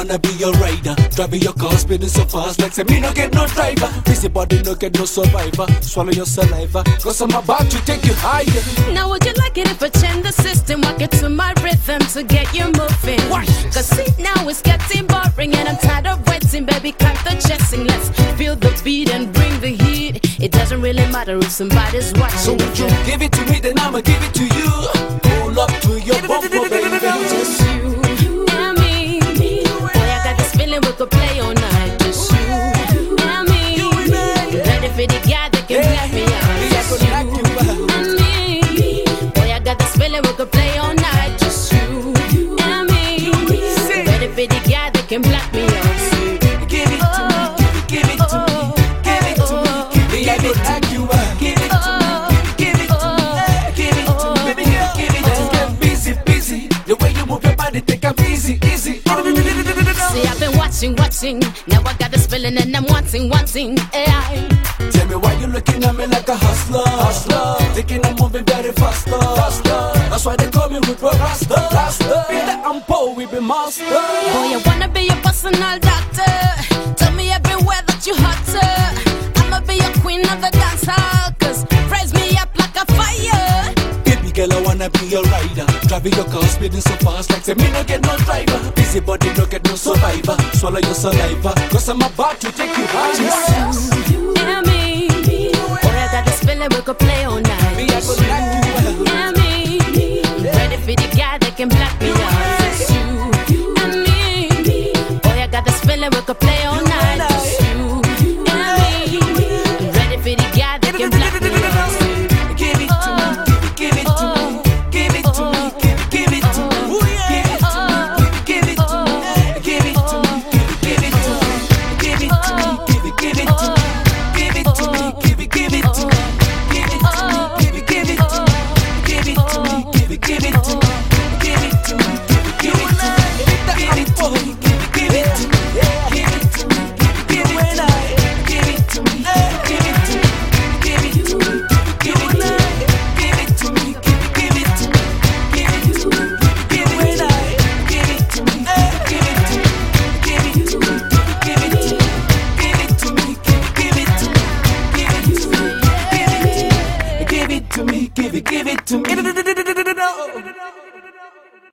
wanna be your rider. Driving your car, speeding so fast, like say me no get no driver. Busy body no get no survivor. Swallow your saliva, cause I'm about to take you higher. Now would you like it if I change the system? Walk it to my rhythm to get you moving. Watch this. Cause see now it's getting boring and I'm tired of waiting, baby. Cut the chasing. Let's feel the beat and bring the heat. It doesn't really matter if somebody's watching. So would you give it to me, then I'ma give it to you. Guy that can black me out. Me, I could knock you and me. Mm-hmm. Boy, I got this feeling we could play all night. Just you and me. Ready for the guy that can black Watching. Now I got this feeling and I'm wanting, wanting. AI. Tell me why you looking at me like a hustler, hustler. Thinking I'm moving very faster, faster. That's why they call me with Rasta, Rasta. In the ampo, we be master. Boy, I wanna be your personal doctor. Tell me everywhere that you hotter. I'ma be your queen of the dance girl, I wanna be your rider. Driving your car, speeding so fast, like say me no get no driver. Busy body no get no survivor. Swallow your saliva, cause I'm about to take you higher. You and me. Boy, I got this feeling we could play all night. Me, I could you and me. Ready for the guy that can black me out. It's you and me. Boy, I got this feeling we could play all